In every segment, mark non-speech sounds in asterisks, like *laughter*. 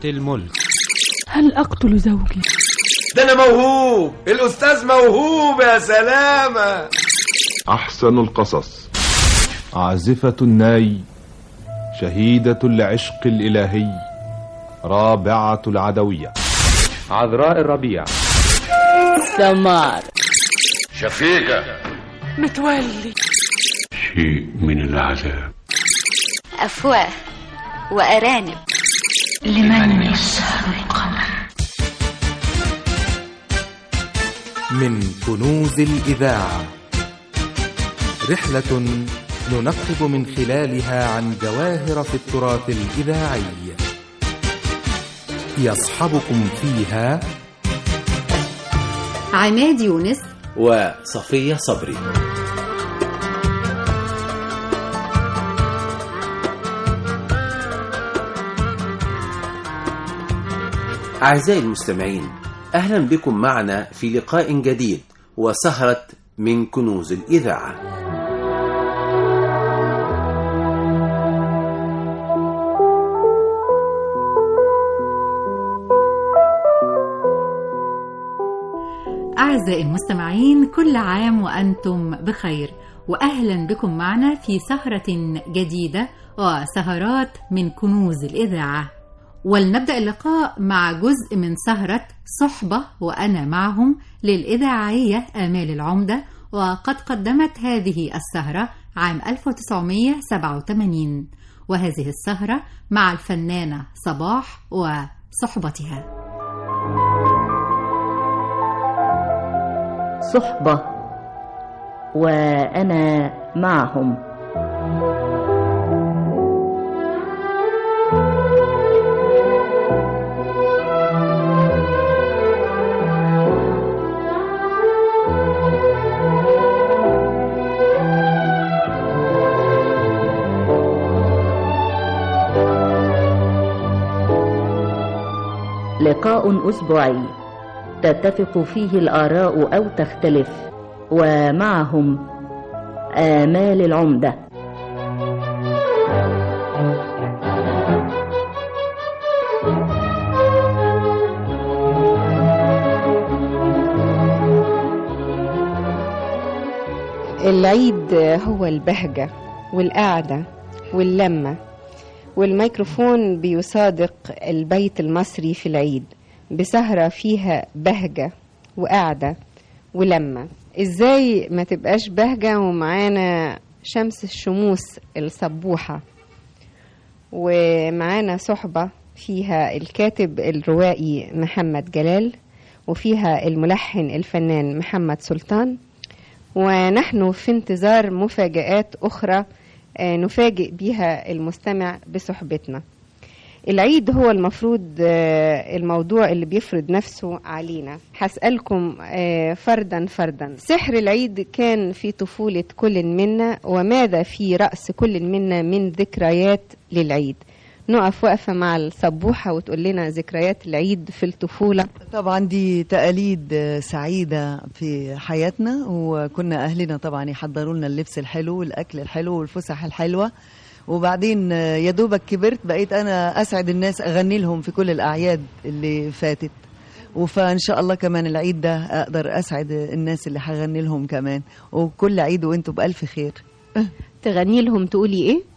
تحت الملك. هل أقتل زوجي؟ ده أنا موهوب. الأستاذ موهوب يا سلامة. أحسن القصص. عازفة الناي شهيدة العشق الإلهي رابعة العدوية. عذراء الربيع. سمار شفيقة. متولي. شيء من العذاب. أفواه وأرانب. لمن يسهر القمر من كنوز الإذاعة. رحلة ننقب من خلالها عن جواهر في التراث الإذاعي. يصحبكم فيها عماد يونس وصفية صبري. أعزائي المستمعين أهلا بكم معنا في لقاء جديد وسهرة من كنوز الإذاعة. أعزائي المستمعين كل عام وأنتم بخير وأهلا بكم معنا في سهرة جديدة وسهرات من كنوز الإذاعة. ولنبدأ اللقاء مع جزء من سهرة صحبة وأنا معهم للإذاعية آمال العمدة وقد قدمت هذه السهرة عام 1987 وهذه السهرة مع الفنانة صباح وصحبتها. صحبة وأنا معهم. لقاء أسبوعي. تتفق فيه الآراء أو تختلف. ومعهم آمال العمدة. العيد هو البهجة والقعدة واللمة. والميكروفون بيصادق البيت المصري في العيد بسهرة فيها بهجة وقعدة ولمة. إزاي ما تبقاش بهجة ومعانا شمس الشموس الصبوحة ومعانا صحبة فيها الكاتب الروائي محمد جلال وفيها الملحن الفنان محمد سلطان. ونحن في انتظار مفاجآت أخرى نفاجئ بها المستمع بصحبتنا. العيد هو المفروض الموضوع اللي بيفرض نفسه علينا. هسألكم فردا فردا سحر العيد كان في طفولة كل منا وماذا في رأس كل منا من ذكريات للعيد؟ نقف وقفة مع الصبوحة وتقول لنا ذكريات العيد في الطفولة. طبعا دي تقاليد سعيدة في حياتنا وكنا أهلنا طبعا يحضروا لنا اللبس الحلو والأكل الحلو والفسح الحلوة. وبعدين يا دوبك كبرت بقيت أنا أسعد الناس أغني لهم في كل الأعياد اللي فاتت. وفان شاء الله كمان العيد ده أقدر أسعد الناس اللي هغني لهم كمان. وكل عيد وأنتم بألف خير. تغني لهم تقولي إيه؟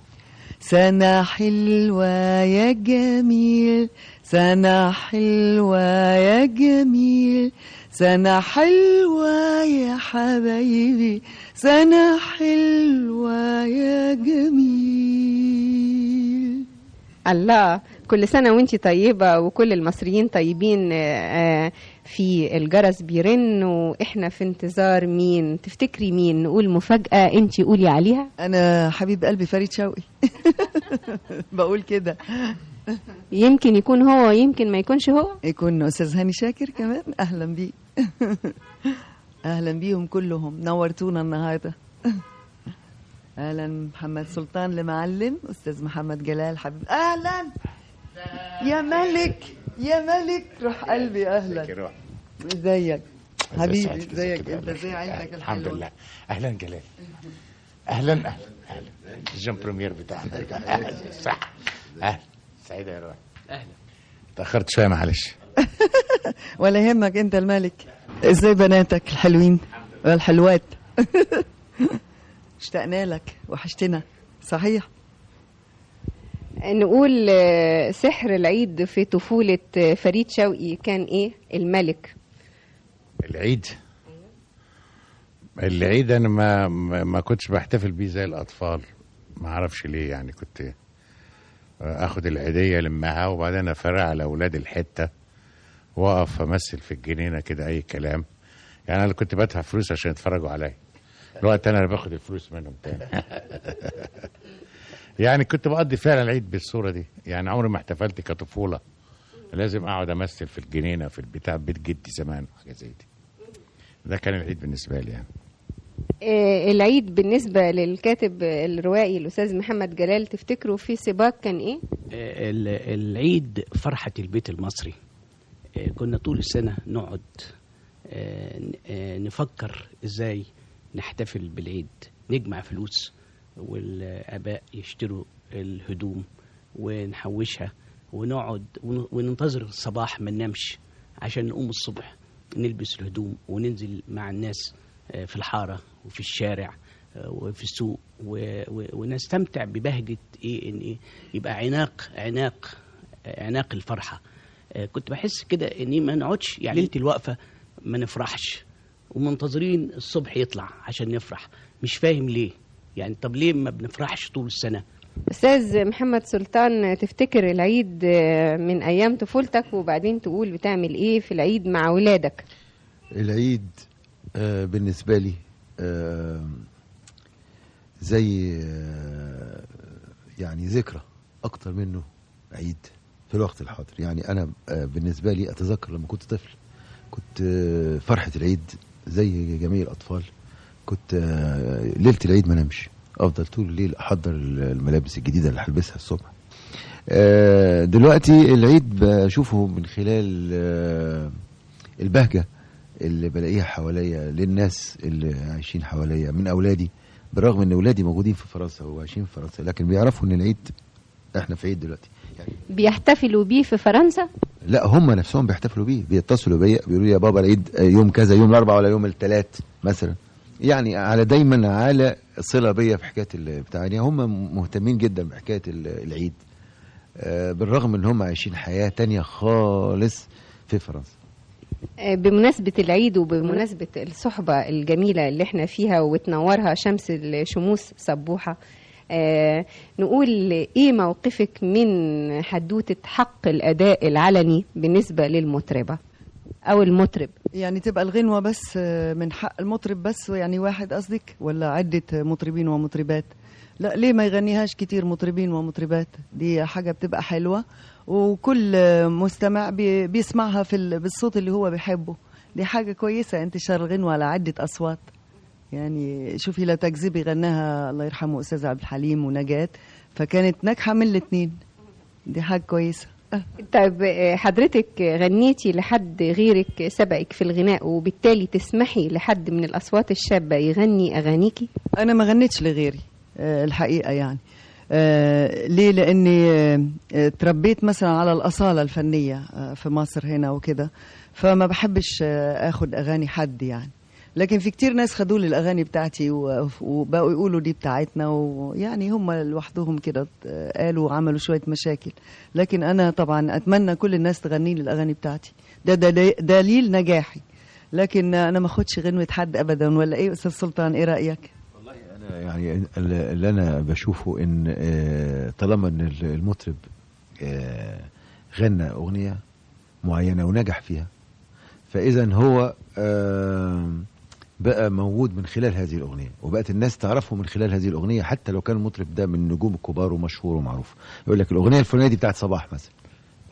سنة حلوة يا جميل سنة حلوة يا جميل سنة حلوة يا حبايبي سنة حلوة يا جميل. الله. كل سنة وانتي طيبة وكل المصريين طيبين في الجرس بيرن وإحنا في انتظار مين. تفتكري مين؟ نقول مفاجأة انتي قولي عليها. أنا حبيب قلبي فريد شوقي. *laughs* بقول كده. يمكن يكون هو يمكن ما يكونش هو. يكون أستاذ هاني شاكر كمان. أهلا بيه. *laughs* أهلا بيهم كلهم. نورتونا النهارده. *laughs* أهلا محمد سلطان لمعلم أستاذ محمد جلال حبيب. أهلا! يا ملك يا ملك روح قلبي أهلا. إزيك؟ حبيبي إزيك؟ أنت إزاي عيلتك الحمد لله. أهلا جلال. أهلا أهلا أهلا. الجيم بريمير بتاعنا أهلا صح. أهلا. سعيدة يا روح. أهلا. تأخرت شوية معلش. *laughs* ولا يهمك أنت الملك. إزاي بناتك الحلوين؟ الحلوات *laughs* اشتقنا لك وحشتنا. صحيح. نقول آه، سحر العيد في طفولة آه، فريد شوقي كان إيه؟ الملك. العيد؟ العيد أنا ما ما كنتش بحتفل بيه زي الأطفال. ما أعرفش ليه يعني كنت آخد العيديه لمها وبعدين افرع على أولاد الحتة وأقف أمثل في الجنينة كده أي كلام. يعني أنا اللي كنت بدفع فلوس عشان يتفرجوا عليا. الوقت أنا اللي باخد الفلوس منهم تاني. *laughs* يعني كنت بقضي فعلا العيد بالصورة دي. يعني عمري ما احتفلت كطفولة. لازم أقعد أمثل في الجنينة في البتاع بيت جدي زمان حاجة زي دي. ده كان العيد بالنسبة لي يعني. آه، العيد بالنسبة للكاتب الروائي الأستاذ محمد جلال تفتكروا في سباق كان إيه؟ ال- العيد فرحة البيت المصري. آه، كنا طول السنة نقعد آه، آه، نفكر إزاي نحتفل بالعيد نجمع فلوس والآباء يشتروا الهدوم ونحوشها ونقعد ون- وننتظر الصباح ما ننامش عشان نقوم الصبح نلبس الهدوم وننزل مع الناس آه، في الحارة وفي الشارع آه، وفي السوق ونستمتع ببهجة إيه إن إيه يبقى عناق عناق آه، عناق الفرحة. كنت بحس كده إني ما نقعدش يعني ليلة الوقفة. ما نفرحش. ومنتظرين الصبح يطلع عشان نفرح مش فاهم ليه. يعني طب ليه ما بنفرحش طول السنة؟ أستاذ محمد سلطان تفتكر العيد من أيام طفولتك وبعدين تقول بتعمل إيه في العيد مع ولادك؟ العيد آه، بالنسبة لي آه، زي آه، يعني ذكرى أكتر منه عيد في الوقت الحاضر. يعني أنا آه، بالنسبة لي أتذكر لما كنت طفل كنت فرحة العيد زي جميع الأطفال كنت آه، ليلة العيد ما نمشي أفضل طول الليل أحضر الملابس الجديدة اللي هلبسها الصبح. آه، دلوقتي العيد بشوفه من خلال آه، البهجة اللي بلاقيها حواليا للناس اللي عايشين حواليا من أولادي. بالرغم إن أولادي موجودين في فرنسا وعايشين في فرنسا لكن بيعرفوا إن العيد إحنا في عيد دلوقتي. بيحتفلوا بيه في فرنسا؟ لا هم نفسهم بيحتفلوا بيه بيتصلوا بيا بيقولوا لي يا بابا العيد يوم كذا يوم الأربعاء ولا يوم الثلاث مثلا. يعني على دايما على صلة بيا في حكاية بتاع يعني هم مهتمين جدا بحكاية ال- العيد. آه، بالرغم إن هم عايشين حياة تانية خالص في فرنسا. آه، بمناسبة العيد وبمناسبة الصحبة الجميلة اللي إحنا فيها وتنورها شمس الشموس سبوحة آه نقول إيه موقفك من حدوتة حق الأداء العلني بالنسبة للمطربة أو المطرب؟ يعني تبقى الغنوة بس آه، من حق المطرب بس يعني واحد قصدك؟ ولا عدة مطربين ومطربات؟ لا ليه ما يغنيهاش كتير مطربين ومطربات؟ دي حاجة بتبقى حلوة وكل آه، مستمع بي- بيسمعها في ال- بالصوت اللي هو بيحبه. دي حاجة كويسة انتشار الغنوة على عدة أصوات. يعني شوفي لا تكذبي غناها الله يرحمه أستاذ عبد الحليم ونجاة. فكانت ناجحة من الاتنين. دي حاجة كويسة. طيب حضرتك غنيتي لحد غيرك سبقك في الغناء وبالتالي تسمحي لحد من الأصوات الشابة يغني أغانيكي؟ أنا ما غنيتش لغيري آه، الحقيقة يعني. آه، ليه؟ لأني آه، تربيت مثلا على الأصالة الفنية آه، في مصر هنا وكده. فما بحبش آخد أغاني حد يعني. لكن في كتير ناس خدوا لي الأغاني بتاعتي وبقوا يقولوا دي بتاعتنا ويعني هم لوحدهم كده قالوا وعملوا شوية مشاكل. لكن أنا طبعا أتمنى كل الناس تغني لي الأغاني بتاعتي. ده, دليل نجاحي. لكن أنا ما أخدش غنوة حد ابدا. ولا إيه أستاذ سلطان إيه رأيك؟ أنا يعني ال- اللي أنا بشوفه إن آه، طالما إن ال- المطرب آه، غنى أغنية معينة ونجح فيها فاذا هو آه، بقى موجود من خلال هذه الأغنية وبقت الناس تعرفه من خلال هذه الأغنية حتى لو كان المطرب ده من النجوم الكبار ومشهور ومعروف. يقول لك الأغنية الفلانية دي بتاعت صباح مثلا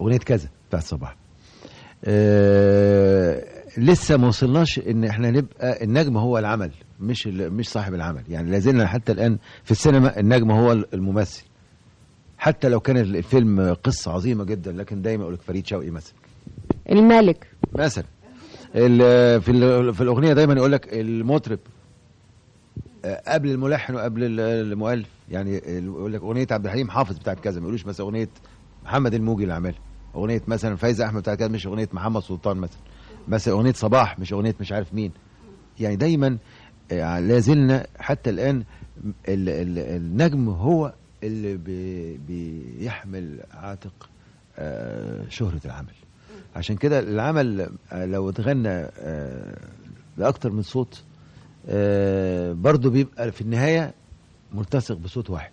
أغنية كذا بتاعت صباح. آه لسه ما وصلناش إن إحنا نبقى النجم هو العمل مش مش صاحب العمل. يعني لازلنا حتى الآن في السينما النجم هو الممثل. حتى لو كان الفيلم قصة عظيمة جدا لكن دايما يقول لك فريد شوقي مثلا. الملك. مثلا. في في الأغنية دايما يقول لك المطرب آه، قبل الملحن وقبل ال- المؤلف. يعني يقول لك أغنية عبد الحليم حافظ بتاعت كذا ما يقولوش مثلا أغنية محمد الموجي اللي عملها. أغنية مثلا فايزه أحمد بتاعت كده مش أغنية محمد سلطان مثلا. مثلا أغنية صباح مش أغنية مش عارف مين. يعني دايما آه، لا زلنا حتى الآن ال ال النجم هو اللي بي بيحمل عاتق آه، شهرة العمل. عشان كده العمل آه، لو اتغنى آه، بأكتر من صوت آه، برضه بيبقى في النهاية ملتصق بصوت واحد.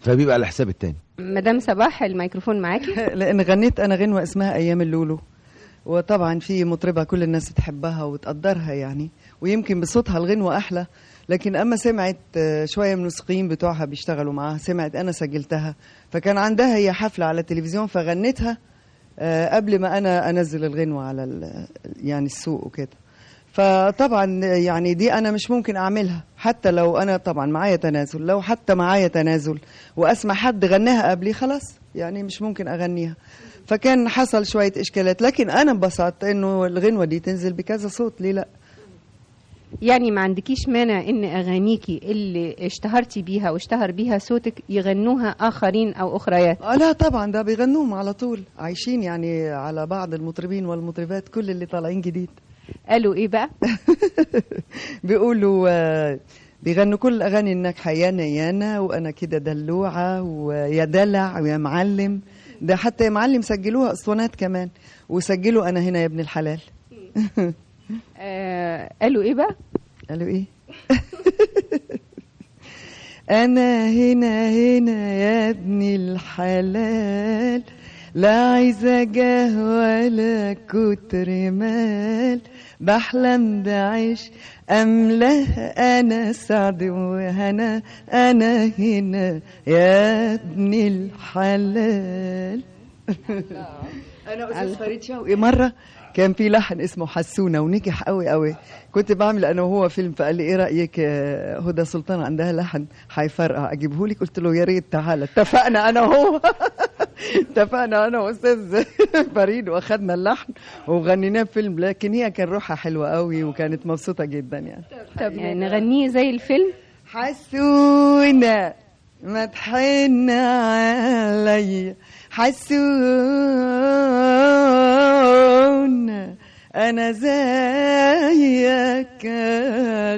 فبيبقى على حساب التاني. مدام صباح الميكروفون معاكي؟ *laughs* لأن غنيت أنا غنوة اسمها أيام اللولو. وطبعا في مطربة كل الناس تحبها وتقدرها يعني ويمكن بصوتها الغنوة أحلى. لكن أما سمعت آه، شوية من الموسيقيين بتوعها بيشتغلوا معاها سمعت أنا سجلتها. فكان عندها هي حفلة على التلفزيون فغنتها آه، قبل ما أنا أنزل الغنوة على يعني السوق وكده. فطبعا يعني دي أنا مش ممكن أعملها. حتى لو أنا طبعا معايا تنازل لو حتى معايا تنازل وأسمع حد غناها قبلي خلاص يعني مش ممكن أغنيها. فكان حصل شوية إشكالات لكن أنا انبسطت إنه الغنوة دي تنزل بكذا صوت ليه لأ؟ يعني ما عندكيش مانع إن أغانيكي اللي اشتهرتي بيها واشتهر بيها صوتك يغنوها آخرين أو أخريات؟ آه لا طبعا ده بيغنوهم على طول. عايشين يعني على بعض المطربين والمطربات كل اللي طالعين جديد. قالوا إيه بقى؟ *laughs* بيقولوا آه، بيغنوا كل الاغاني الناجحة يانا يانا وأنا كده دلوعة ويا دلع ويا معلم. ده حتى يا معلم سجلوها أسطوانات كمان وسجلوا أنا هنا يا ابن الحلال. *laughs* آه قالوا إيه بقى؟ قالوا إيه؟ *laughs* أنا هنا هنا يا ابن الحلال لا عايزة جاه ولا كتر مال. بحلم بعيش أملاه أنا سعد وهنا أنا هنا يا ابن الحلال. *laughs* أنا أستاذ فريد شوقي. مرة كان في لحن اسمه حسونة ونجح قوي قوي. كنت بعمل أنا وهو فيلم فقال لي إيه رأيك آه، هدى سلطان عندها لحن هيفرقع أجيبه لك؟ قلت له يا ريت تعالى اتفقنا أنا وهو. *laughs* اتفقنا أنا وأستاذ فريد واخدنا اللحن وغنيناه في فيلم. لكن هي كان روحها حلوة قوي وكانت مبسوطة جدا يعني. طب يعني نغنيه زي الفيلم؟ حسونة ما تحن عليا. حسونة أنا زيك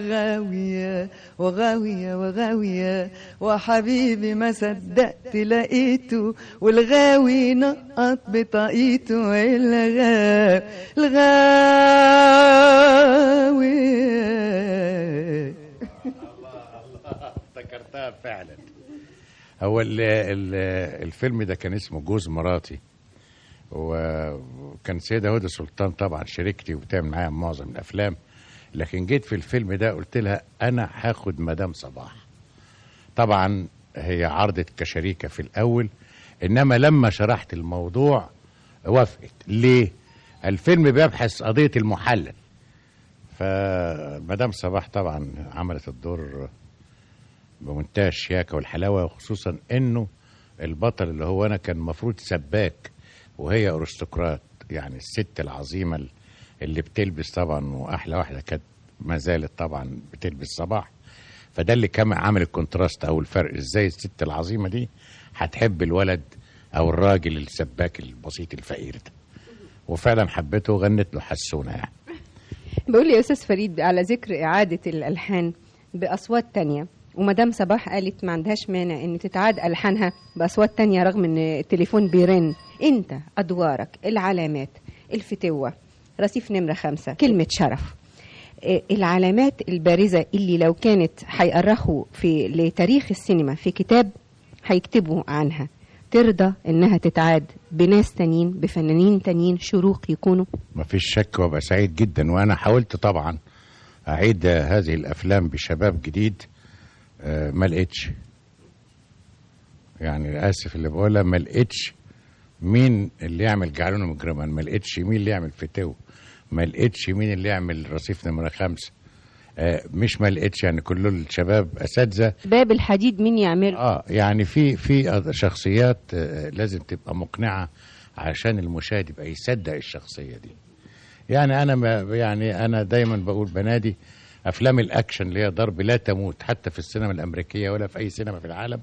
غاوية وغاوية وغاوية. وحبيبي ما صدقت لقيته والغاوي نقط بطاقيته الغاوي الغاوي. *laughs* افتكرتها فعلا. هو ال ال الفيلم ده كان اسمه جوز مراتي. وكان سيدة هدى سلطان طبعا شريكتي وبتعمل معايا معظم الأفلام. لكن جيت في الفيلم ده قلت لها أنا هاخد مدام صباح. طبعا هي عرضت كشريكة في الأول إنما لما شرحت الموضوع وافقت. ليه؟ الفيلم بيبحث قضية المحلل. فمدام صباح طبعا عملت الدور بمنتهى الشياكه والحلاوة وخصوصا إنه البطل اللي هو أنا كان المفروض سباك وهي أرستقراط يعني الست العظيمة اللي بتلبس طبعا وأحلى واحدة كانت ما زالت طبعا بتلبس صباح. فده اللي كان عامل ال contrast أو الفرق إزاي الست العظيمة دي هتحب الولد أو الراجل السباك البسيط الفقير ده. وفعلا حبته وغنت له حسونة يعني. بقول لي يا أستاذ فريد على ذكر إعادة الألحان بأصوات تانية ومدام صباح قالت ما عندهاش مانع إن تتعاد ألحانها بأصوات تانية رغم إن التليفون بيرن. أنت أدوارك العلامات الفتوة رصيف نمرة خمسة كلمة شرف. إيه العلامات البارزة اللي لو كانت هيأرخوا في لتاريخ السينما في كتاب هيكتبوا عنها. ترضى إنها تتعاد بناس تانيين بفنانين تانيين شروق يكونوا. ما فيش شك وأبقى سعيد جدا وأنا حاولت طبعا أعيد هذه الأفلام بشباب جديد. آه، ما لقيتش. يعني اسف اللي بقولها ما لقيتش مين اللي يعمل جعلونه مجرما ما لقيتش مين اللي يعمل فتو ما لقيتش مين اللي يعمل رصيف نمرة خمسة. آه مش ما لقيتش يعني كل الشباب أساتذة. باب الحديد مين يعمله؟ آه يعني في في شخصيات آه لازم تبقى مقنعة عشان المشاهد يبقى يصدق الشخصية دي. يعني أنا ما يعني أنا دايما بقول بنادي أفلام الأكشن اللي هي ضرب لا تموت حتى في السينما الأمريكية ولا في أي سينما في العالم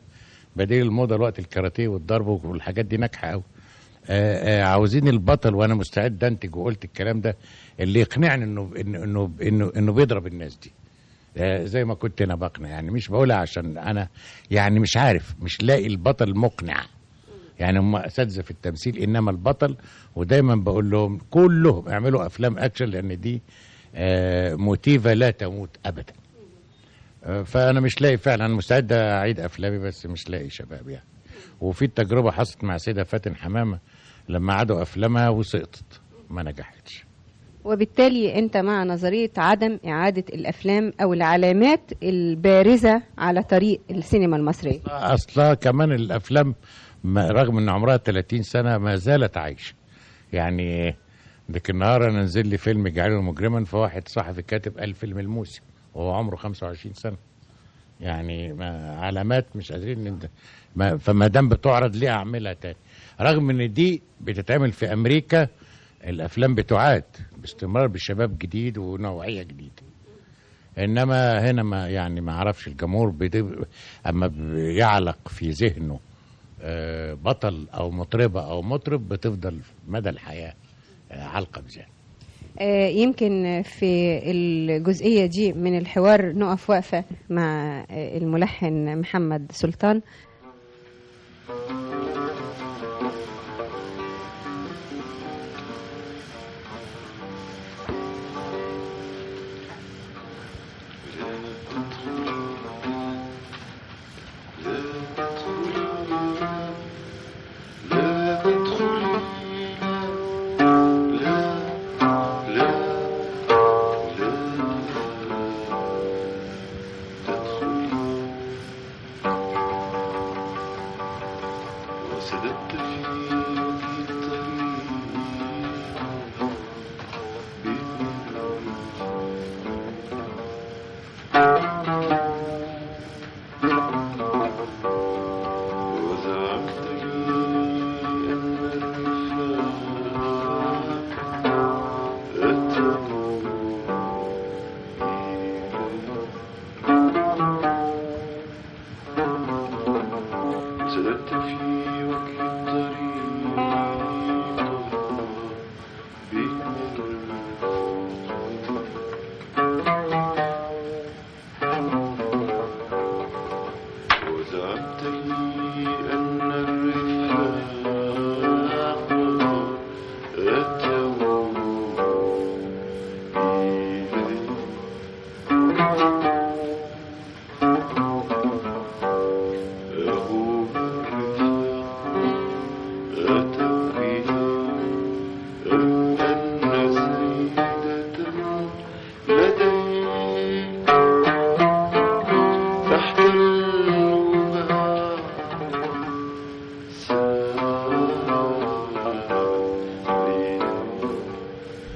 بديل الموضه الوقت الكاراتيه والضرب والحاجات دي ناجحة قوي آه، آه، عاوزين البطل وأنا مستعد أنتج وقلت الكلام ده اللي يقنعني إنه إنه إنه إنه, إنه بيضرب الناس دي. آه، زي ما كنت أنا بقنع يعني مش بقولها عشان أنا يعني مش عارف مش لاقي البطل مقنع. يعني هم أساتذة في التمثيل إنما البطل ودايما بقول لهم كلهم اعملوا أفلام أكشن لأن دي موتيفا لا تموت ابدا. آه، فأنا مش لاقي فعلا مستعد أعيد أفلامي بس مش لاقي شباب يعني. وفي التجربه حصلت مع سيدة فاتن حمامة لما عادوا أفلامها وسقطت ما نجحتش. وبالتالي أنت مع نظرية عدم إعادة الأفلام أو العلامات البارزة على طريق السينما المصرية. أصلا كمان الأفلام رغم إن عمرها 30 سنة ما زالت عايشة. يعني ديك النهار أنا نزل لي فيلم جعله مجرما فواحد صحفي كاتب قال فيلم الموسم وهو عمره 25 سنة. يعني ما علامات مش قادرين نند... ما فما دام بتعرض ليه أعملها تاني. رغم إن دي بتتعمل في أمريكا الأفلام بتعاد باستمرار بشباب جديد ونوعية جديدة. إنما هنا ما يعني ما أعرفش الجمهور أما بيعلق في ذهنه آه، بطل أو مطربة أو مطرب بتفضل مدى الحياة. آه، علقه بذهنه آه، يمكن في الجزئية دي من الحوار نقف وقفة مع آه، الملحن محمد سلطان.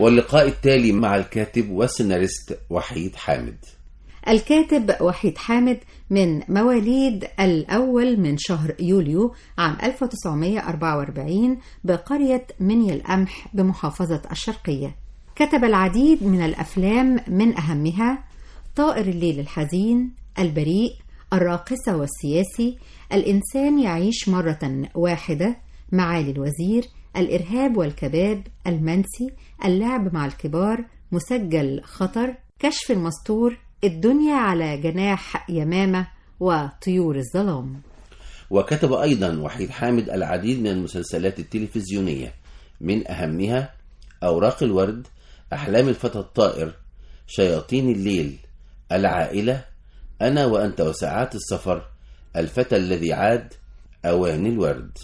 واللقاء التالي مع الكاتب والسيناريست وحيد حامد. الكاتب وحيد حامد من مواليد الأول من شهر يوليو عام 1944 بقرية مني القمح بمحافظة الشرقية. كتب العديد من الأفلام من أهمها طائر الليل الحزين البريء الراقصة والسياسي الإنسان يعيش مرة واحدة معالي الوزير الإرهاب والكباب المنسي اللعب مع الكبار مسجل خطر كشف المستور الدنيا على جناح يمامة وطيور الظلام. وكتب أيضا وحيد حامد العديد من المسلسلات التلفزيونية. من أهمها أوراق الورد أحلام الفتى الطائر شياطين الليل العائلة أنا وأنت وساعات السفر الفتى الذي عاد أواني الورد.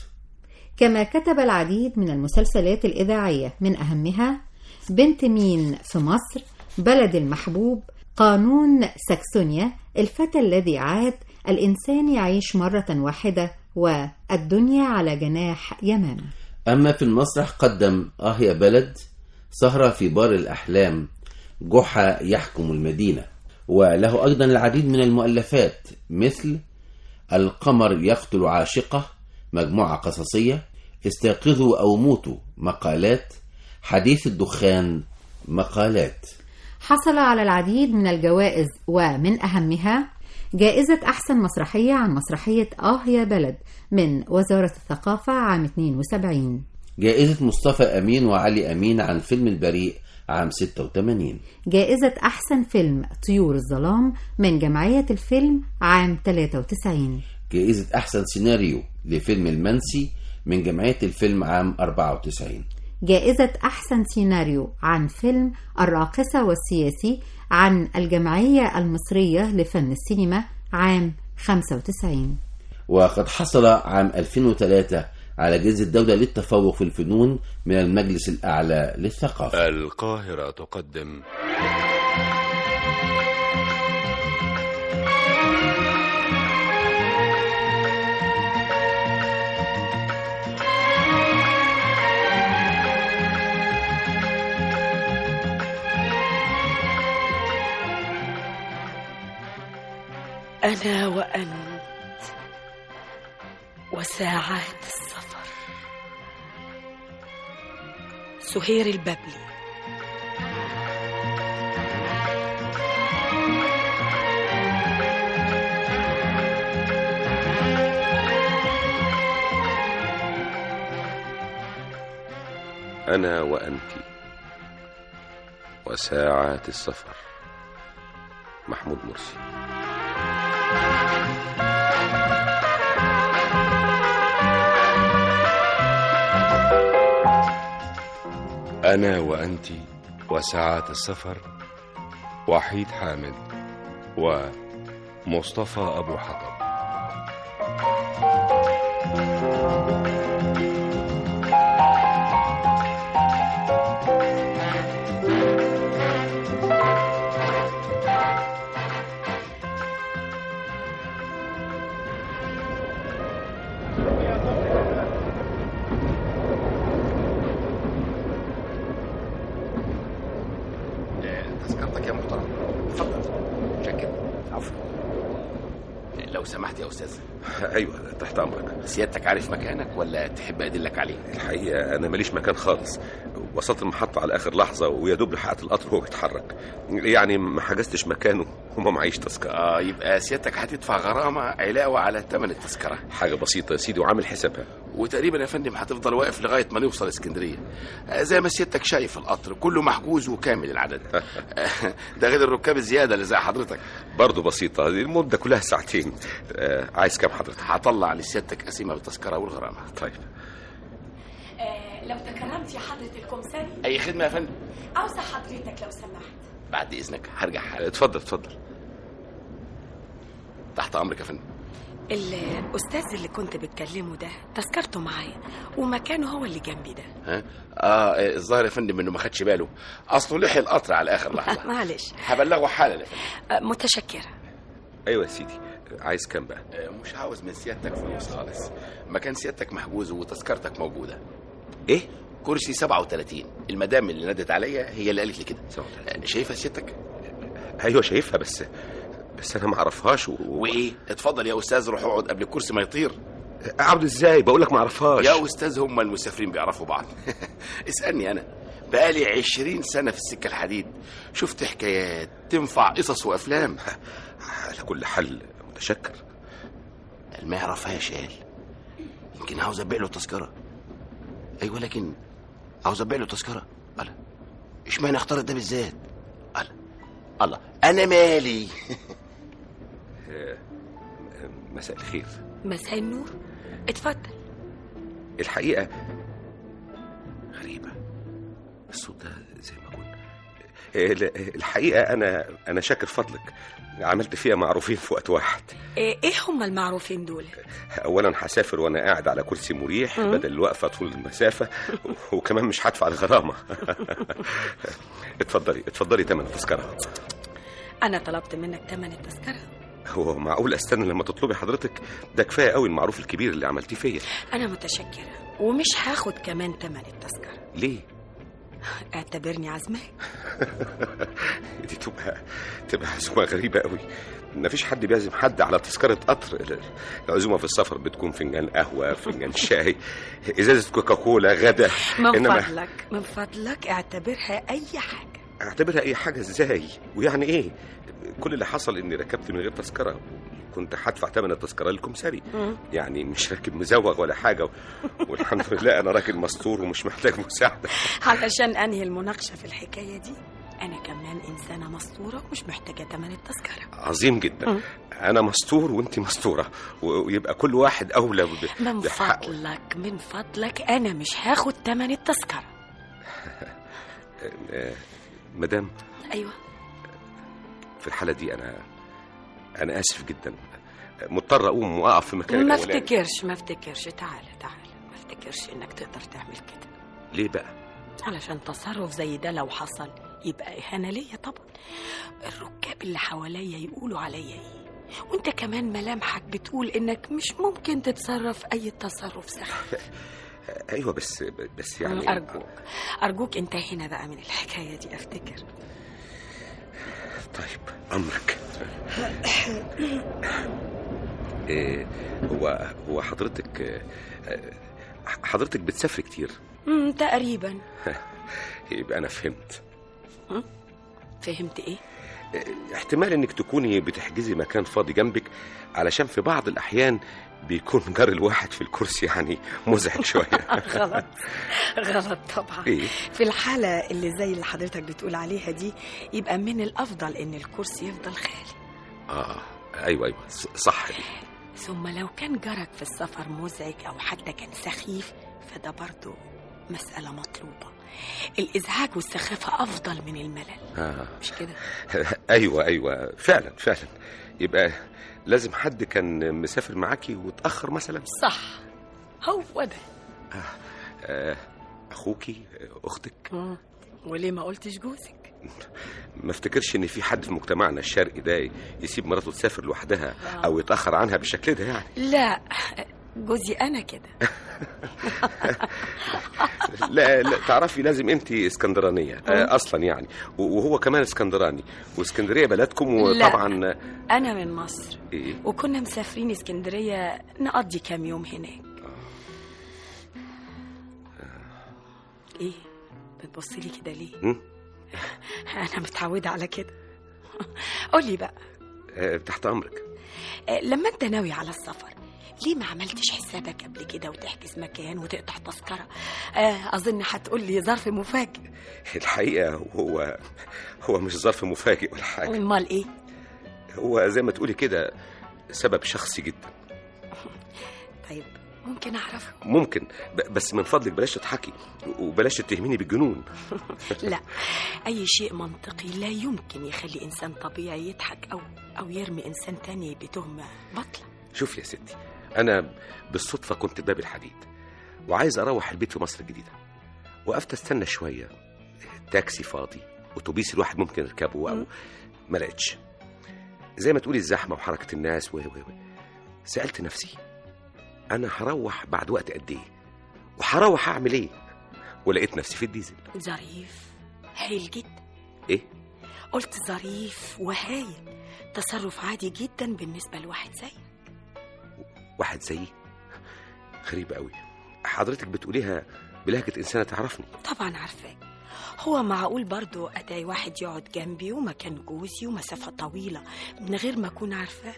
كما كتب العديد من المسلسلات الإذاعية من أهمها بنت مين في مصر بلد المحبوب قانون ساكسونيا الفتى الذي عاد الإنسان يعيش مرة واحدة والدنيا على جناح يمامة. أما في المسرح قدم آه يا بلد سهرة في بار الأحلام جحا يحكم المدينة. وله أيضا العديد من المؤلفات مثل القمر يقتل عاشقة مجموعة قصصية استيقظوا أو موتوا. مقالات. حديث الدخان. مقالات. حصل على العديد من الجوائز ومن أهمها جائزة أحسن مسرحية عن مسرحية آه يا بلد من وزارة الثقافة عام 72 جائزة مصطفى أمين وعلي أمين عن فيلم البريء عام 86 جائزة أحسن فيلم طيور الظلام من جمعية الفيلم عام 93 جائزة أحسن سيناريو لفيلم المنسي من جمعية الفيلم عام 94 جائزة أحسن سيناريو عن فيلم الراقصة والسياسي عن الجمعية المصرية لفن السينما عام 95 وقد حصل عام 2003 على جائزة الدولة للتفوق في الفنون من المجلس الأعلى للثقافة. القاهرة تقدم. أنا وأنت وساعات السفر. سهير الببلي أنا وأنت وساعات السفر. محمود مرسي. أنا وأنت وساعات السفر وحيد حامد ومصطفى أبو حطب. أستاذ. أيوه تحت أمرك. سيادتك عارف مكانك ولا تحب أدلك عليه؟ الحقيقة أنا ماليش مكان خالص. وصلت المحطة على آخر لحظة ويا دوب لحقت القطر وهو بيتحرك. يعني ما حجزتش مكانه وما معيش تذكرة. آه يبقى سيادتك هتدفع غرامة علاوة على ثمن التذكرة. حاجة بسيطة يا سيدي وعامل حسابها. وتقريبا يا فندم هتفضل واقف لغاية ما نوصل اسكندرية. آه زي ما سيادتك شايف القطر كله محجوز وكامل العدد. *laughs* آه ده غير الركاب الزيادة اللي زي حضرتك. برضه بسيطة المدة كلها ساعتين. آه عايز كام حضرتك؟ هطلع لسيادتك قسيمة بالتذكرة والغرامة. طيب. آه لو تكرمت يا حضرة الكمساري أي خدمة يا فندم؟ عاوزة حضرتك لو سمحت. بعد إذنك هرجع حالا. اتفضل اتفضل. تحت أمرك يا فندم. الأستاذ اللي كنت بتكلمه ده تذكرته معايا ومكانه هو اللي جنبي ده. ها؟ آه الظاهر يا فندم إنه ما خدش باله. أصله لحق القطر على آخر لحظة. *laughs* معلش. هبلغه حالا يا فندم. آه متشكرة. أيوه يا سيدي. عايز كام بقى؟ آه مش عاوز من سيادتك فلوس خالص. مكان سيادتك محجوز وتذكرتك موجودة. إيه؟ كرسي 37 المدام اللي نادت عليا هي اللي قالت لي كده. آه شايفها سيادتك أيوه شايفها بس بس أنا ما أعرفهاش و... وإيه؟ اتفضل يا أستاذ روح اقعد قبل الكرسي ما يطير. أقعد إزاي؟ بقول لك ما أعرفهاش. يا أستاذ هم المسافرين بيعرفوا بعض. *laughs* اسألني أنا. بقالي عشرين سنة في السكة الحديد. شفت حكايات تنفع قصص وأفلام. *laughs* على كل حل متشكر. ما يعرفهاش قال يمكن عاوز أبيع له تذكرة أيوة لكن عاوز أبيع له تذكرة. الله. إشمعنى اختارت ده بالذات؟ الله. الله. أنا مالي؟ *laughs* مساء الخير. مساء النور. اتفضل. الحقيقة غريبة. الصوت ده زي ما كنت الحقيقة أنا أنا شاكر فضلك. عملت فيها معروفين في وقت واحد. إيه هم المعروفين دول؟ اولا هسافر وأنا قاعد على كرسي مريح. بدل الوقفة طول المسافة وكمان مش هدفع الغرامة. *laughs* اتفضلي اتفضلي تمن التذكرة. أنا طلبت منك تمن التذكرة. هو معقول؟ أستنى لما تطلبي حضرتك. ده كفاية قوي المعروف الكبير اللي عملتيه فيا. أنا متشكرة ومش هاخد كمان تمن التذكرة. ليه؟ *laughs* اعتبرني عزمك *laughs* دي تبقى تبقى عزومة غريبة قوي. مفيش حد بيعزم حد على تذكرة قطر العزومة في السفر. بتكون فنجان قهوة فنجان شاي *laughs* إزازة كوكاكولا غدا. من فضلك من فضلك اعتبرها أي حاجة. اعتبرها أي حاجة إزاي؟ ويعني إيه؟ كل اللي حصل إني ركبت من غير تذكرة. كنت هدفع ثمن التذكرة مم. يعني مش راكب مزوغ ولا حاجة. والحمد *laughs* لله أنا راجل مستور ومش محتاج مساعدة. علشان أنهي المناقشة في الحكاية دي أنا كمان إنسانة مسطوره ومش محتاجة تمن التذكرة. عظيم جدا. أنا مستور وأنت مستورة. و- ويبقى كل واحد أولى ب- من بحقه. فضلك من فضلك أنا مش هاخد تمن التذكرة. *laughs* آه، مدام. أيوه. في الحالة دي أنا أنا آسف جدا. مضطر أقوم وأقف في مكاني ما. افتكرش ما افتكرش. تعال تعال. ما افتكرش إنك تقدر تعمل كده. ليه بقى؟ علشان تصرف زي ده لو حصل يبقى إهانة ليا طبعا. الركاب اللي حواليا يقولوا عليا إيه؟ وأنت كمان ملامحك بتقول إنك مش ممكن تتصرف أي تصرف سخيف. *laughs* أيوه بس بس يعني أرجوك أرجوك انتهينا بقى من الحكاية دي أفتكر. طيب أمرك. *laughs* هو هو حضرتك آه، آه، حضرتك بتسافري كتير. امم تقريبا. *laughs* يبقى أنا فهمت. فهمت إيه؟ احتمال إنك تكوني بتحجزي مكان فاضي جنبك علشان في بعض الأحيان بيكون *laughs* جار الواحد في الكرسي يعني مزعج شوية. *laughs* غلط. غلط طبعا. إيه؟ في الحالة اللي زي اللي حضرتك بتقول عليها دي يبقى من الأفضل إن الكرسي يفضل خالي. آه أيوه أيوه صح دي. ثم لو كان جارك في السفر مزعج أو حتى كان سخيف فده برضو مسألة مطلوبة. الإزعاج والسخافة أفضل من الملل. آه. مش كده؟ *laughs* أيوه أيوه. فعلا فعلا. يبقى لازم حد كان مسافر معاكي وتأخر مثلا؟ صح. هو ده. آه. آه، أختك؟ مم. وليه ما قلتش جوزك؟ ما افتكرش إن في حد في مجتمعنا الشرقي ده يسيب مراته تسافر لوحدها أو يتأخر عنها بالشكل ده يعني؟ لا جوزي أنا كده. *laughs* لا, لا تعرفي لازم انت اسكندرانية آه أصلا يعني. وهو كمان اسكندراني. واسكندرية بلدكم لا. وطبعا أنا من مصر. إيه؟ وكنا مسافرين اسكندرية نقضي كام يوم هناك. إيه بتبص لي كده ليه؟ *laughs* أنا متعودة على كده. قولي بقى. آه تحت أمرك. آه، لما أنت ناوي على السفر ليه ما عملتش حسابك قبل كده وتحجز مكان وتقطع تذكرة؟ آه أظن هتقول لي ظرف مفاجئ. *laughs* الحقيقة هو هو مش ظرف مفاجئ ولا حاجة. أمال إيه؟ هو زي ما تقولي كده سبب شخصي جدا. *laughs* طيب. ممكن أعرفه ممكن. بس من فضلك بلاش تضحكي وبلاش تتهميني بالجنون *laughs* لا أي شيء منطقي لا يمكن يخلي إنسان طبيعي يضحك أو أو يرمي إنسان تاني بتهمة بطلة. شوف يا ستي أنا بالصدفة كنت باب الحديد وعايز أروح البيت في مصر الجديدة وقفت أستنى شوية. تاكسي فاضي اتوبيس الواحد ممكن يركبه أو ما لقيتش. زي ما تقولي الزحمة وحركة الناس و. سألت نفسي أنا هروح بعد وقت قد إيه؟ وهروح أعمل إيه؟ ولقيت نفسي في الديزل. ظريف هايل جدا. إيه؟ قلت ظريف وهايل. تصرف عادي جدا بالنسبة لواحد زي. واحد زيي غريبه قوي. حضرتك بتقوليها بلهجة إنسانة تعرفني. طبعا عارفاه هو معقول برضو أدعي واحد يقعد جنبي ومكان جوزي ومسافة طويلة من غير ما أكون عارفاه؟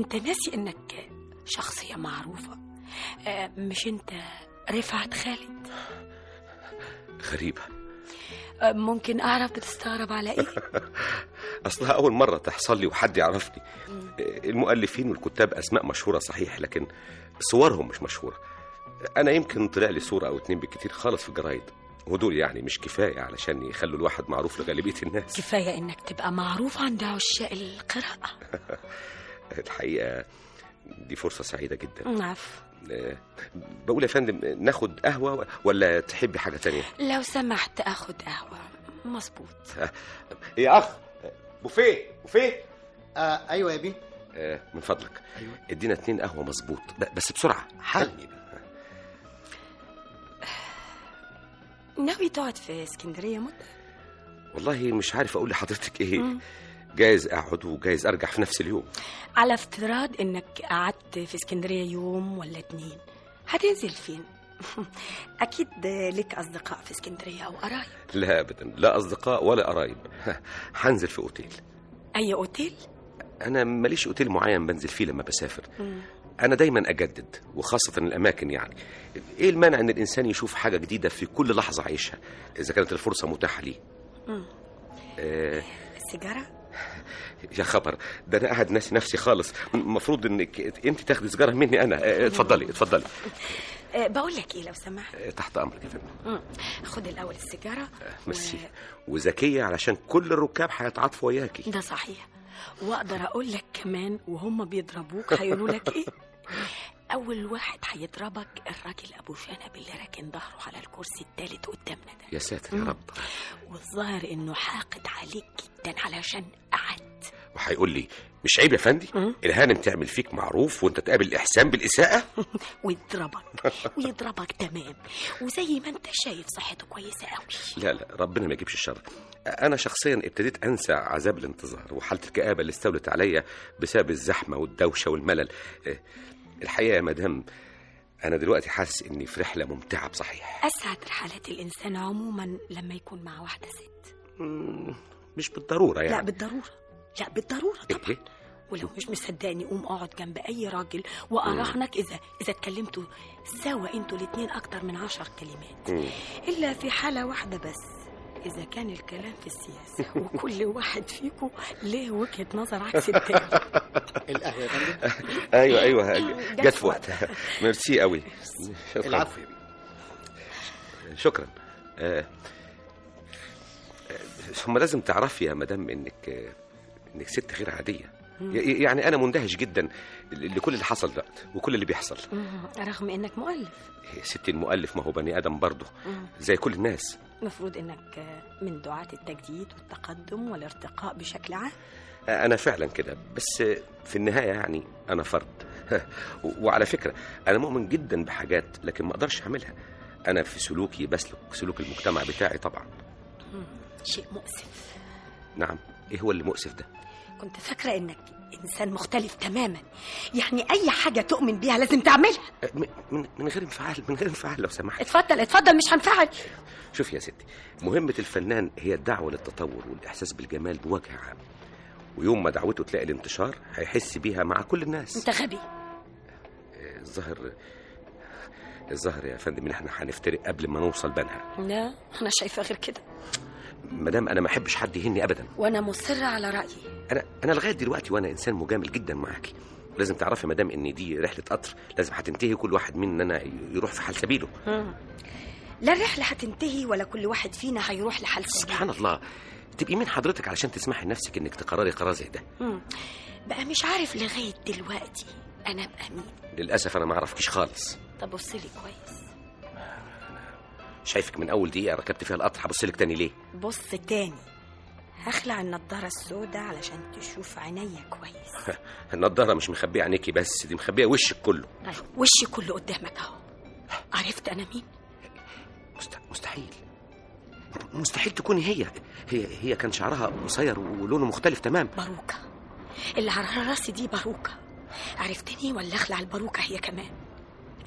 أنت ناسي إنك شخصية معروفة. آه، مش أنت رفعت خالد؟ غريبة. آه، ممكن أعرف بتستغرب على إيه؟ *laughs* أصلها أول مرة تحصل لي وحد يعرفني. المؤلفين والكتاب أسماء مشهورة صحيح لكن صورهم مش مشهورة. أنا يمكن طلع لي صورة أو اتنين بالكتير خالص في الجرايد. ودول يعني مش كفاية علشان يخلوا الواحد معروف لغالبية الناس. كفاية إنك تبقى معروف عند عشاق القراءة. *laughs* الحقيقة دي فرصة سعيدة جدا. آه، بقول يا فندم ناخد قهوة ولا تحبي حاجة تانية؟ لو سمحت أخد قهوة. مظبوط. يا أخ بوفيه بوفيه. آه أيوه يا بيه آه، من فضلك. ادينا اتنين قهوة مظبوط. بس بسرعة حالي ناوي تقعد في اسكندرية مدة؟ والله مش عارف أقول لحضرتك إيه. مم. جايز أقعد وجايز أرجع في نفس اليوم. على افتراض إنك قعدت في اسكندرية يوم ولا اتنين هتنزل فين؟ *laughs* أكيد لك أصدقاء في اسكندرية أو قرايب. لا ابدا لا أصدقاء ولا قرايب. *laughs* هنزل في أوتيل. أي أوتيل؟ أنا ماليش أوتيل معين بنزل فيه لما بسافر. أنا دايما أجدد وخاصة الأماكن يعني. إيه المانع إن الإنسان يشوف حاجة جديدة في كل لحظة عايشها؟ إذا كانت الفرصة متاحة ليه. آه. السيجارة؟ يا خبر ده أنا قاعد ناسي نفسي خالص. المفروض إنك أنت تاخدي سيجارة مني أنا. آه، اتفضلي اتفضلي. أه بقول لك إيه لو سمحت؟ آه، تحت أمرك يا فندم. خد الأول السيجارة ميرسي. وذكية علشان كل الركاب هيتعاطفوا وياكي. ده صحيح. وأقدر أقول لك كمان وهم بيضربوك هيقولوا لك إيه؟ *laughs* أول واحد هيضربك الراجل أبو شنب اللي راكن ظهره على الكرسي التالت قدامنا ده يا ساتر يا رب. والظاهر إنه حاقد عليك جدا علشان قعدت. وهيقول لي مش عيب يا فندي؟ الهانم تعمل فيك معروف وأنت تقابل الاحسان بالإساءة؟ *laughs* ويضربك ويضربك تمام. وزي ما أنت شايف صحته كويسة قوي لا لا ربنا ما يجيبش الشر. أنا شخصيا ابتديت أنسى عذاب الانتظار وحالة الكآبة اللي استولت عليا بسبب الزحمة والدوشة والملل. الحقيقة يا مدام أنا دلوقتي حاسس إني في رحلة ممتعة بصحيح. أسعد رحلات الإنسان عموما لما يكون مع واحدة ست. مش بالضرورة يعني. لا بالضرورة. لا بالضرورة إيه إيه؟ ولو مش مصدقني قوم أقعد جنب أي راجل وأراهنك إذا إذا اتكلمتوا سوا أنتوا الاتنين أكتر من عشر كلمات. إلا في حالة واحدة بس. إذا كان الكلام في السياسة. *laughs* وكل واحد فيكم ليه وجهة نظر عكس التاني. *laughs* القهوة يا فندم؟ أيوه أيوه جت جت في وقتها *laughs* ميرسي قوي. شكرا. العفو شكرا. آه، آه، ثم لازم تعرفي يا مدام إنك آه، إنك ست غير. ي- يعني أنا مندهش جدا لكل اللي حصل دلوقتي وكل اللي بيحصل. رغم إنك مؤلف. ست المؤلف ما هو بني آدم برضه. زي كل الناس. المفروض إنك من دعاة التجديد والتقدم والارتقاء بشكل عام؟ أنا فعلا كده بس في النهاية يعني أنا فرد. *laughs* وعلى فكرة أنا مؤمن جدا بحاجات لكن ما أقدرش أعملها. أنا في سلوكي بسلك سلوك المجتمع بتاعي طبعا. شيء مؤسف. نعم إيه هو اللي مؤسف ده؟ كنت فاكرة إنك إنسان مختلف تماما. يعني أي حاجة تؤمن بيها لازم تعملها. من, من, من غير انفعال من غير انفعال لو سمحت. اتفضل اتفضل مش هنفعل. شوف يا ستي مهمة الفنان هي الدعوة للتطور والإحساس بالجمال بوجه عام. ويوم ما دعوته تلاقي الانتشار هيحس بيها مع كل الناس. أنت غبي. الظاهر الظاهر يا فندم إن إحنا هنفترق قبل ما نوصل بنها. لا أنا شايفة غير كده. مدام أنا ما أحبش حد يهني ابدا. وأنا مصرة على رأيي. أنا أنا لغاية دلوقتي وأنا إنسان مجامل جدا معاكي لازم تعرفي مدام إن دي رحلة قطر لازم هتنتهي كل واحد مننا يروح في حال سبيله. مم. لا الرحلة هتنتهي ولا كل واحد فينا هيروح لحال سبيل سبحان الله. تبقي مين حضرتك علشان تسمحي لنفسك إنك تقرري قرار زي ده. مم. بقى مش عارف لغاية دلوقتي أنا ابقى مين للأسف أنا ما أعرفكيش خالص. طب بص لي كويس. شايفك من أول دقيقة ركبت فيها القطر هبص لك تاني ليه؟ بص تاني. هخلع النضارة السوداء علشان تشوف عينيا كويس. *laughs* النضارة مش مخبية عينيكي بس دي مخبية وشك كله. وشي كله قدامك اهو. عرفت أنا مين؟ مست... مستحيل. مستحيل تكوني هي. هي هي كان شعرها قصير ولونه مختلف تمام. باروكة. اللي على راسي دي باروكة. عرفتني ولا أخلع الباروكة هي كمان؟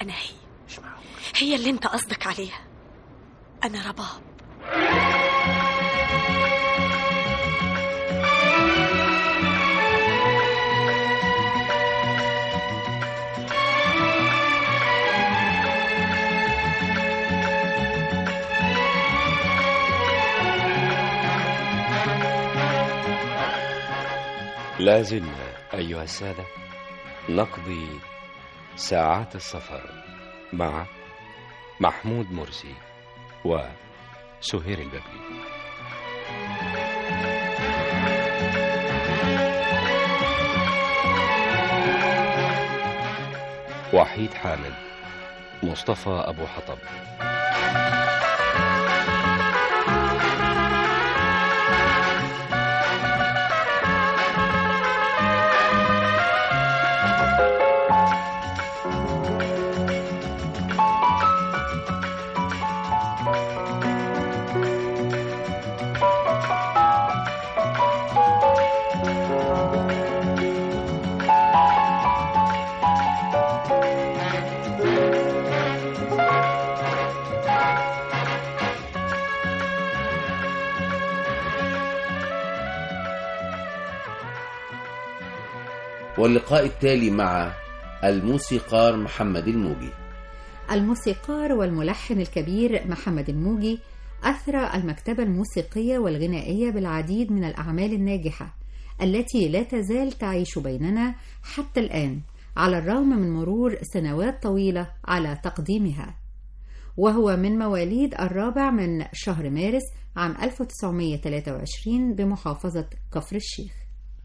أنا هي. مش معقول. هي اللي أنت قصدك عليها. أنا رباب. لا زلنا أيها السادة نقضي ساعات السفر مع محمود مرسي. وسهير الببلي وحيد حامد مصطفى أبو حطب. واللقاء التالي مع الموسيقار محمد الموجي. الموسيقار والملحن الكبير محمد الموجي أثرى المكتبة الموسيقية والغنائية بالعديد من الأعمال الناجحة التي لا تزال تعيش بيننا حتى الآن على الرغم من مرور سنوات طويلة على تقديمها. وهو من مواليد الرابع من شهر مارس عام 1923 بمحافظة كفر الشيخ.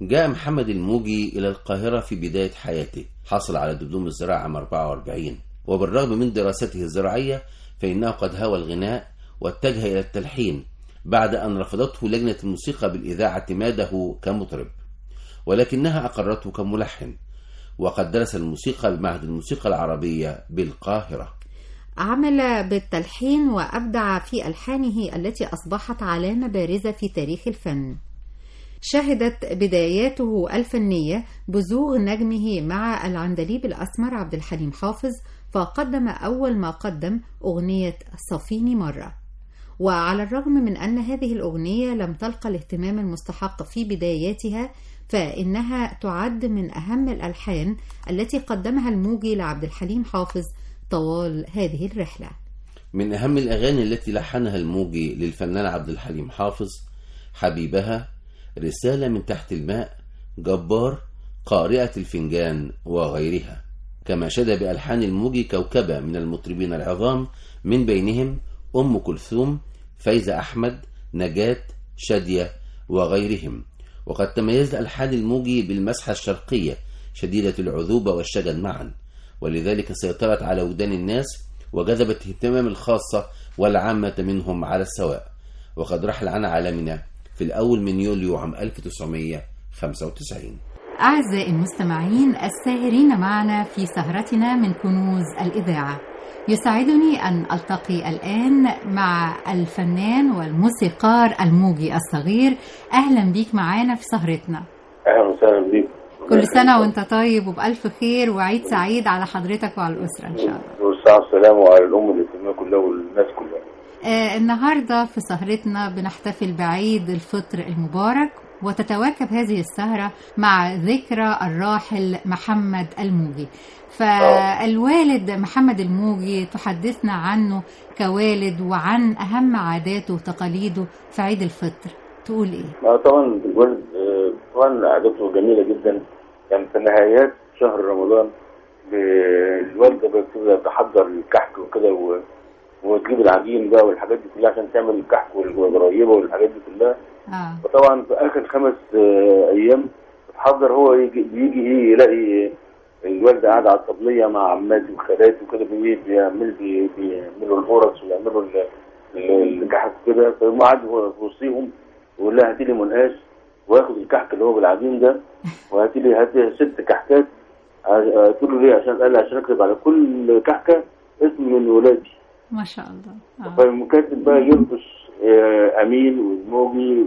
جاء محمد الموجي إلى القاهرة في بداية حياته. حصل على دبلوم الزراعة عام 44 وبالرغم من دراسته الزراعية فإنه قد هوى الغناء واتجه إلى التلحين بعد أن رفضته لجنة الموسيقى بالإذاعة اعتماده كمطرب ولكنها أقرته كملحن وقد درس الموسيقى بمعهد الموسيقى العربية بالقاهرة. عمل بالتلحين وأبدع في ألحانه التي أصبحت علامة بارزة في تاريخ الفن. شهدت بداياته الفنية بزوغ نجمه مع العندليب الأسمر عبد الحليم حافظ فقدم أول ما قدم أغنية صفيني مرة. وعلى الرغم من أن هذه الأغنية لم تلقى الاهتمام المستحق في بداياتها فإنها تعد من أهم الألحان التي قدمها الموجي لعبد الحليم حافظ طوال هذه الرحلة. من أهم الأغاني التي لحنها الموجي للفنان عبد الحليم حافظ حبيبها رسالة من تحت الماء جبار قارئة الفنجان وغيرها. كما شد بألحان الموجي كوكبة من المطربين العظام من بينهم أم كلثوم فايزة أحمد نجاة شادية وغيرهم. وقد تميزت ألحان الموجي بالمسحة الشرقية شديدة العذوبة والشجن معا. ولذلك سيطرت على ودان الناس وجذبت اهتمام الخاصة والعامة منهم على السواء. وقد رحل عن عالمنا في الأول من يوليو عام 1995 أعزائي المستمعين الساهرين معنا في سهرتنا من كنوز الإذاعة. يسعدني أن ألتقي الآن مع الفنان والموسيقار الموجي الصغير. أهلا بيك معانا في سهرتنا. أهلا وسهلا بيك. كل سنة وأنت طيب وبألف خير وعيد سعيد على حضرتك وعلى الأسرة إن شاء الله. والساعة السلام وعلى الأم الإسلامية كلها والناس كلها. آه النهاردة في سهرتنا بنحتفل بعيد الفطر المبارك وتتواكب هذه السهرة مع ذكرى الراحل محمد الموجي. فالوالد محمد الموجي تحدثنا عنه كوالد وعن أهم عاداته وتقاليده في عيد الفطر. تقول إيه؟ آه طبعا الوالد آه، طبعا عادته جميلة جدا. كان في نهايات شهر رمضان الوالدة بتبدأ تحضر الكحك وكده وتجيب العجين بقى والحاجات دي كلها عشان تعمل الكحك والغريبة والحاجات دي كلها. آه. وطبعا في آخر خمس آه، أيام بتحضر هو يجي بيجي إيه يلاقي الوالدة قاعدة على الطبلية مع عماتي وخالاتي وكده بي- بيعمل بي- بيعملوا القرص ويعملوا ال- ال- الكحك كده. فيقوم قاعد هو في وسطيهم ويقول لها هاتي لي منقاش وياخد الكحك اللي هو بالعجين ده وهاتي لي هاتي ست كحكات. قلت له ليه؟ عشان قال لي عشان أكتب على كل كحكة اسم من ولادي. ما شاء الله. آه. فالمكاتب بقى يلبس آه، أمين والموجي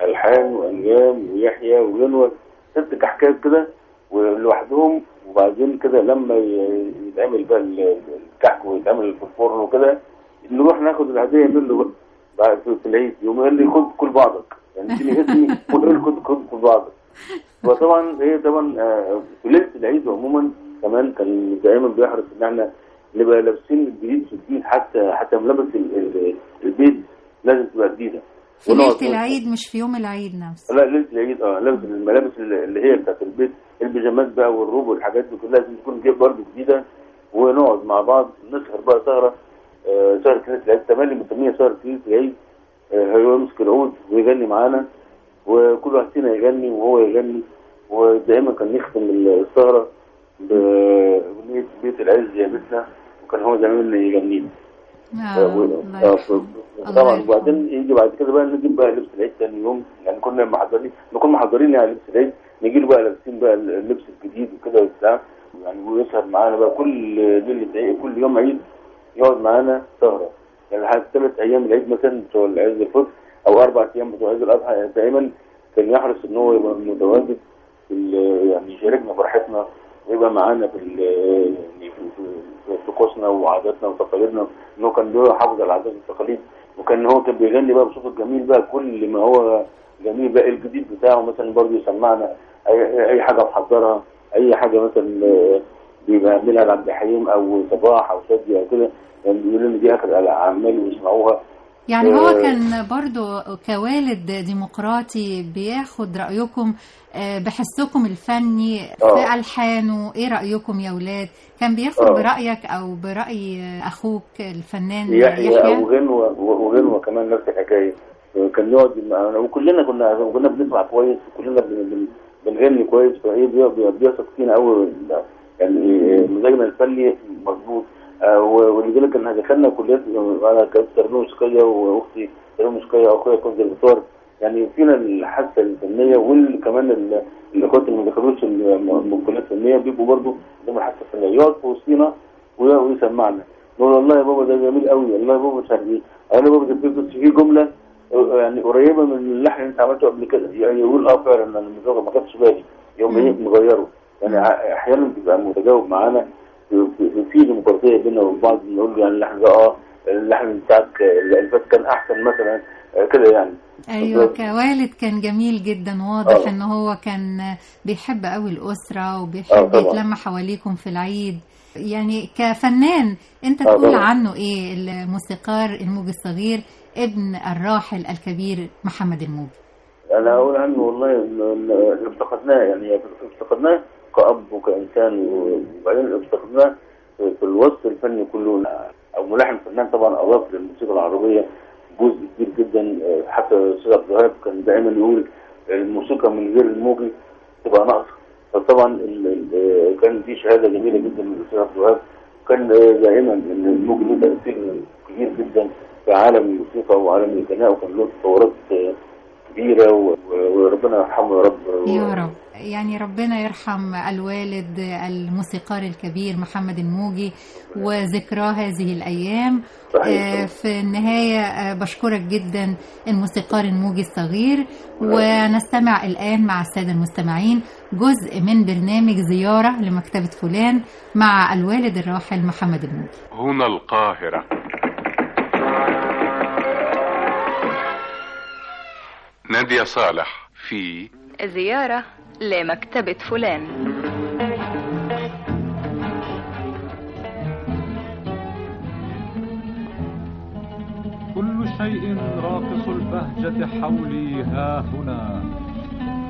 والحان وانيام ويحيى وينور ست كحكات كده ولوحدهم. وبعدين كده لما يتعمل بقى ال- الكحك ويتعمل في الفرن وكده نروح ناخد الهدية منه بقى. بعد في العيد يوم قال لي خد كل بعضك. يعني اديني اسمي وقول خد خد كل بعضك. وطبعا هي طبعا آه، في ليلة العيد عموما كمان كان دايما بيحرص إن إحنا نبقى لابسين الجديد في الجديد حتى حتى ملابس ال- ال- البيت لازم تبقى جديدة. في ليلة العيد مش في يوم العيد نفسه. لا ليلة العيد آه لابس الملابس اللي هي بتاعت البيت البيجامات بقى والروب والحاجات دي كلها لازم تكون جيب برضه جديدة. ونقعد مع بعض نسهر بقى سهرة آه سهره ليله العيد تملي بنسميها سهره ليله العيد آه هو يمسك العود ويغني معانا. وكل واحد فينا يغني وهو يغني. ودائما كان يختم السهرة بأغنية بيت العز يا بيتنا. وكان هو زمان يغني آه. و- الله آه،. ف- الله طبعا. وبعدين يجي بعد كده بقى نجيب بقى لبس العيد تاني يوم يعني كنا محضرين نكون محضرين يعني لبس العيد نجي له بقى لابسين بقى اللبس الجديد وكده وبتاع يعني ويسهر معانا بقى كل ليلة عيد كل يوم عيد يقعد معانا سهرة يعني لحد ثلاث أيام العيد مثلا بتوع عيد الفطر أو أربع أيام بتوع عيد الأضحى يعني دايما كان يحرص إن هو يبقى متواجد يعني يشاركنا فرحتنا ويبقى معانا يعني في- طقوسنا وعاداتنا وتقاليدنا. ان هو كان بيحافظ على العادات والتقاليد. وكان هو كان بيغني بقى بصوته الجميل بقى. كل ما هو جميل بقى الجديد بتاعه مثلا برضه يسمعنا. اي حاجة محضرها أي حاجة مثلا آه، بيعملها لعبد الحليم أو صباح أو شادي أو كده. يعني بيقولوا لي دي آخر الأعمال ويسمعوها يعني هو آه، كان برضو كوالد ديمقراطي بياخد رأيكم آه، بحسكم الفني في آه. ألحانه إيه رأيكم يا ولاد؟ كان بياخد آه. برأيك أو برأي أخوك الفنان يحيى؟ وغنوة وغنوة كمان نفس الحكاية. كان يقعد وكلنا كنا كنا بنسمع كويس وكلنا بن- بن- بنغني كويس فهي بي- بي- بيثق فينا قوي يعني مزاجنا الفني مظبوط. ولذلك إحنا دخلنا كليات أنا كنت تربيه موسيقيه وأختي تربيه موسيقيه وأخويا كونسرفتوار يعني فينا الحاسه الفنية وكمان ال- الاخوات اللي ما دخلوش من الكليات الفنيه بيبقوا برضه عندهم الحاسه الفنيه يقعد في وسطينا وي- ويسمعنا. نقول والله يا بابا ده جميل قوي والله يا بابا مش عارف إيه أنا بابا ده في بس في جملة يعني قريبة من اللحن اللي أنت عملته قبل كده. يعني يقول آه فعلا أنا ما خدتش بالي. يوم إيه مغيره يعني أحيانا بيبقى متجاوب معانا. في- ديمقراطية بينا وبين بعض نقول يعني ده آه اللحن بتاعك آه، اللي فات كان أحسن مثلا آه، كده يعني أيوه كوالد كان جميل جدا واضح آه. إن هو كان بيحب قوي الأسرة آه، وبيحب. يتلم حواليكم في العيد يعني كفنان أنت آه، تقول طبعا. عنه إيه الموسيقار الموجي الصغير ابن الراحل الكبير محمد الموجي أنا أقول عنه والله افتقدناه يعني افتقدناه كأب وكإنسان وبعدين افتقدناه في في الوسط الفني كله أو ملحن فنان طبعا أضاف للموسيقى العربية جزء كبير جدا حتى الأستاذ عبد الوهاب كان دائما يقول الموسيقى من غير الموجي تبقى ناقصة. فطبعا ال- كان دي شهادة جميلة جدا من الأستاذ عبد الوهاب. كان دائما إن الموجي له تأثير كبير جدا في عالم الموسيقى وعالم الغناء وكان له تطورات كبيرة وربنا يرحمه يا رب. يا رب. يعني ربنا يرحم الوالد الموسيقار الكبير محمد الموجي وذكراه هذه الأيام. آه، في النهاية آه، بشكرك جدا الموسيقار الموجي الصغير. ونستمع الآن مع السادة المستمعين جزء من برنامج زيارة لمكتبة فلان مع الوالد الراحل محمد الموجي. هنا القاهرة. نادية صالح في زيارة لمكتبة فلان. كل شيء راقص البهجة حولي ها هنا.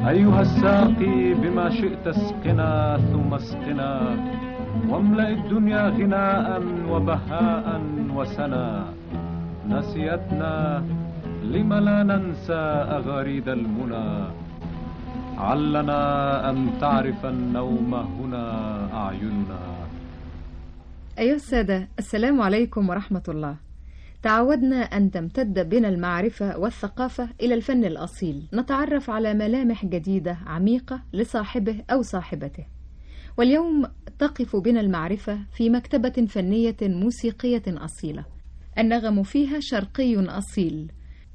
أيها الساقي بما شئت اسقنا ثم اسقنا. واملأ الدنيا غناء وبهاء وسنا. نسيتنا لم لا ننسى أغاريد المنى. علنا أن تعرف النوم هنا أعيننا. أيها السادة السلام عليكم ورحمة الله. تعودنا أن تمتد بنا المعرفة والثقافة إلى الفن الأصيل. نتعرف على ملامح جديدة عميقة لصاحبه أو صاحبته. واليوم تقف بنا المعرفة في مكتبة فنية موسيقية أصيلة. النغم فيها شرقي أصيل.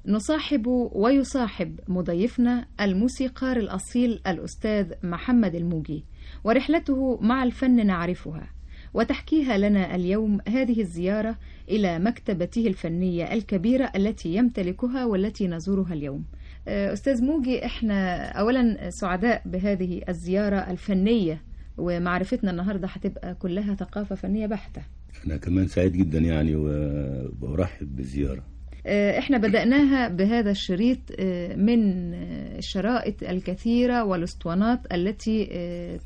نصاحب ويصاحب مضيفنا الموسيقار الأصيل الأستاذ محمد الموجي ورحلته مع الفن نعرفها وتحكيها لنا اليوم هذه الزيارة إلى مكتبته الفنية الكبيرة التي يمتلكها والتي نزورها اليوم. آه، أستاذ موجي إحنا أولا سعداء بهذه الزيارة الفنية ومعرفتنا النهاردة هتبقى كلها ثقافة فنية بحتة. أنا كمان سعيد جدا يعني وبرحب بالزيارة إحنا بدأناها بهذا الشريط آه، من آه، الشرائط الكثيرة والأسطوانات التي آه،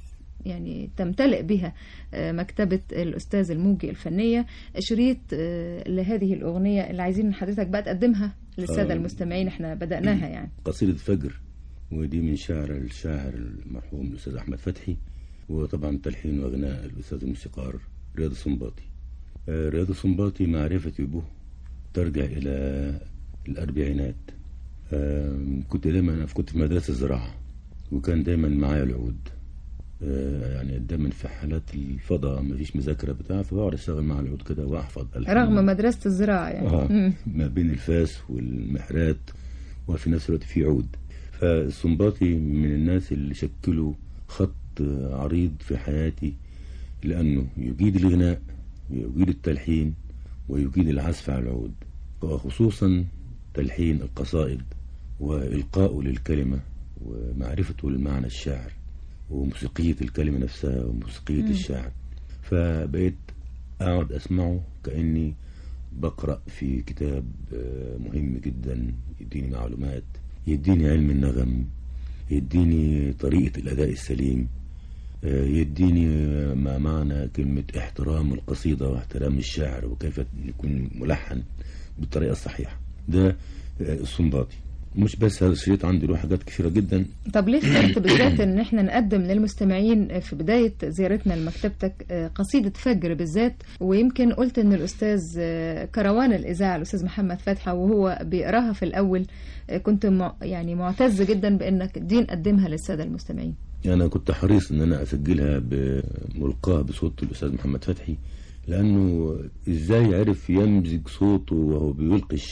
يعني تمتلئ بها آه، مكتبة الأستاذ الموجي الفنية. شريط آه، لهذه الأغنية اللي عايزين من حضرتك بقى تقدمها للسادة آه. المستمعين إحنا بدأناها يعني. قصيدة فجر ودي من شعر الشاعر المرحوم الأستاذ أحمد فتحي وطبعا تلحين وغناء الأستاذ الموسيقار رياض السنباطي آه، رياض السنباطي معرفتي به. ترجع إلى الأربعينات كنت دايما كنت في مدرسة الزراعة وكان دايما معايا العود آه، يعني دايما في حالات الفضاء مفيش مذاكرة بتاع فبقعد أشتغل مع العود كده وأحفظ ألحان. رغم مدرسة الزراعة يعني آه. ما بين الفاس والمحرات وفي نفس الوقت في عود فالسنباطي من الناس اللي شكلوا خط عريض في حياتي لأنه يجيد الغناء ويجيد التلحين ويجيد العزف على العود. وخصوصا تلحين القصائد وإلقائه للكلمة ومعرفته لمعنى الشعر وموسيقية الكلمة نفسها وموسيقية مم. الشاعر. فبقيت أقعد أسمعه كأني بقرأ في كتاب آه، مهم جدا يديني معلومات يديني علم النغم يديني طريقة الأداء السليم. يديني ما معنى كلمة احترام القصيدة واحترام الشاعر وكيف يكون ملحن بالطريقة الصحيحة. ده آه، السنباطي. مش بس هذا الشريط عندي له حاجات كثيرة جدا. طب ليه اخترت بالذات إن إحنا نقدم للمستمعين في بداية زيارتنا لمكتبتك آه، قصيدة فجر بالذات؟ ويمكن قلت إن الأستاذ آه، كروان الإذاعة الأستاذ محمد فتحي وهو بيقراها في الأول آه، كنت يعني معتز جدا بإنك دي نقدمها للسادة المستمعين. أنا كنت حريص إن أنا أسجلها بملقاة بصوت الأستاذ محمد فتحي لأنه إزاي عرف يمزج صوته وهو بيلقي الشعر؟